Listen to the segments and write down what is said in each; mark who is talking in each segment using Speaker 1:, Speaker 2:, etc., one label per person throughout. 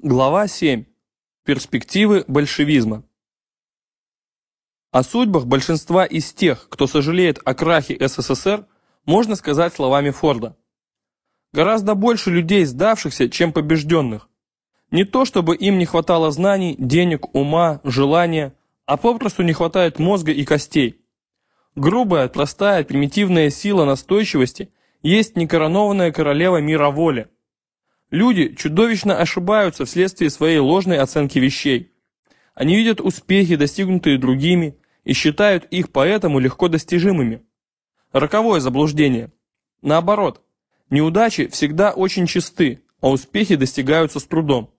Speaker 1: Глава 7. Перспективы большевизма. О судьбах большинства из тех, кто сожалеет о крахе СССР, можно сказать словами Форда. Гораздо больше людей сдавшихся, чем побежденных. Не то, чтобы им не хватало знаний, денег, ума, желания, а попросту не хватает мозга и костей. Грубая, простая, примитивная сила настойчивости есть некоронованная королева мира воли. Люди чудовищно ошибаются вследствие своей ложной оценки вещей. Они видят успехи, достигнутые другими, и считают их поэтому легко достижимыми. Роковое заблуждение. Наоборот, неудачи всегда очень чисты, а успехи достигаются с трудом.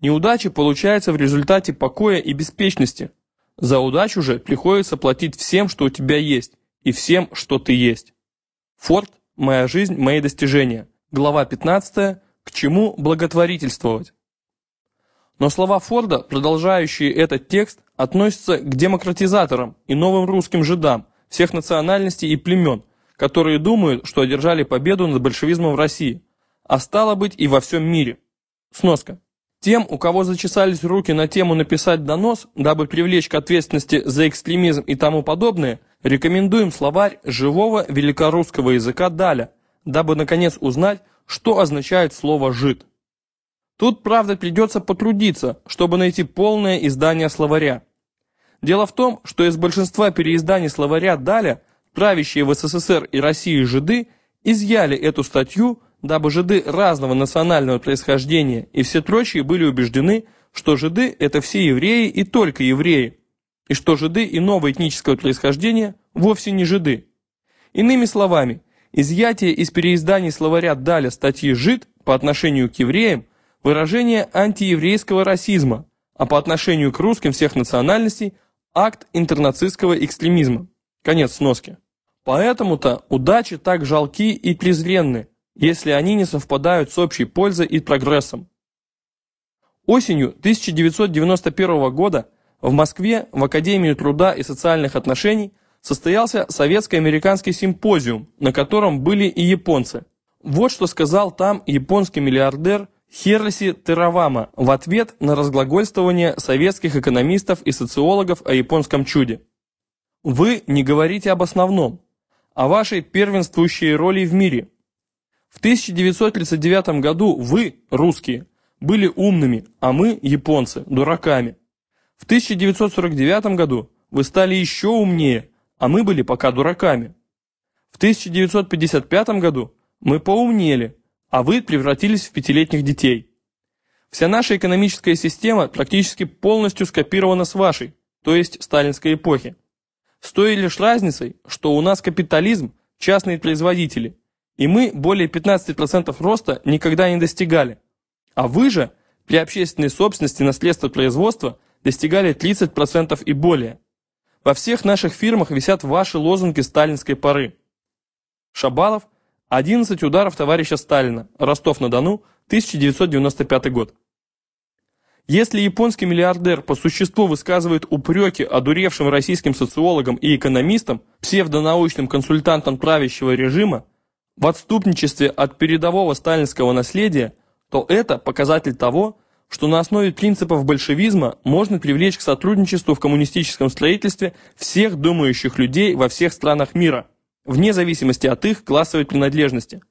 Speaker 1: Неудачи получаются в результате покоя и беспечности. За удачу же приходится платить всем, что у тебя есть, и всем, что ты есть. Форд «Моя жизнь, мои достижения». Глава 15 к чему благотворительствовать? Но слова Форда, продолжающие этот текст, относятся к демократизаторам и новым русским жидам всех национальностей и племен, которые думают, что одержали победу над большевизмом в России, а стало быть и во всем мире. Сноска. Тем, у кого зачесались руки на тему написать донос, дабы привлечь к ответственности за экстремизм и тому подобное, рекомендуем словарь живого великорусского языка Даля, дабы наконец узнать, что означает слово «жид». Тут, правда, придется потрудиться, чтобы найти полное издание словаря. Дело в том, что из большинства переизданий словаря Даля правящие в СССР и России жиды изъяли эту статью, дабы жиды разного национального происхождения и все прочие были убеждены, что жиды – это все евреи и только евреи, и что жиды иного этнического происхождения вовсе не жиды. Иными словами, Изъятие из переизданий словаря Даля статьи «Жид» по отношению к евреям – выражение антиеврейского расизма, а по отношению к русским всех национальностей – акт интернацистского экстремизма. Конец сноски. Поэтому-то удачи так жалки и презренны, если они не совпадают с общей пользой и прогрессом. Осенью 1991 года в Москве в Академии труда и социальных отношений – состоялся советско-американский симпозиум, на котором были и японцы. Вот что сказал там японский миллиардер Хироси Теравама в ответ на разглагольствование советских экономистов и социологов о японском чуде. Вы не говорите об основном, о вашей первенствующей роли в мире. В 1939 году вы, русские, были умными, а мы, японцы, дураками. В 1949 году вы стали еще умнее, а мы были пока дураками. В 1955 году мы поумнели, а вы превратились в пятилетних детей. Вся наша экономическая система практически полностью скопирована с вашей, то есть сталинской эпохи. С той лишь разницей, что у нас капитализм, частные производители, и мы более 15% роста никогда не достигали. А вы же при общественной собственности наследства производства достигали 30% и более. Во всех наших фирмах висят ваши лозунги сталинской поры. Шабалов, 11 ударов товарища Сталина, Ростов-на-Дону, 1995 год. Если японский миллиардер по существу высказывает упреки одуревшим российским социологам и экономистам, псевдонаучным консультантам правящего режима, в отступничестве от передового сталинского наследия, то это показатель того, что на основе принципов большевизма можно привлечь к сотрудничеству в коммунистическом строительстве всех думающих людей во всех странах мира, вне зависимости от их классовой принадлежности.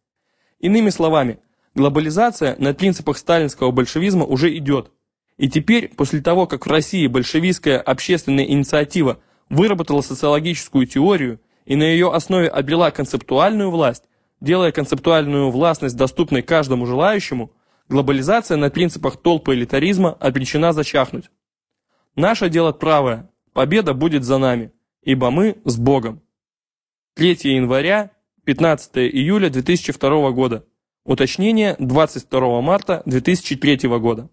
Speaker 1: Иными словами, глобализация на принципах сталинского большевизма уже идет. И теперь, после того, как в России большевистская общественная инициатива выработала социологическую теорию и на ее основе обрела концептуальную власть, делая концептуальную властность доступной каждому желающему – Глобализация на принципах толпы элитаризма обречена зачахнуть. Наше дело правое, победа будет за нами, ибо мы с Богом. 3 января, 15 июля 2002 года. Уточнение 22 марта 2003 года.